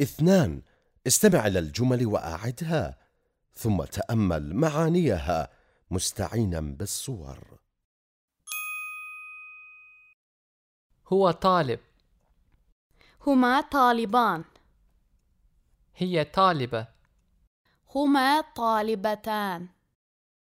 اثنان استمع إلى الجمل وأعدها ثم تأمل معانيها مستعينا بالصور. هو طالب. هما طالبان. هي طالبة. هما طالبتان.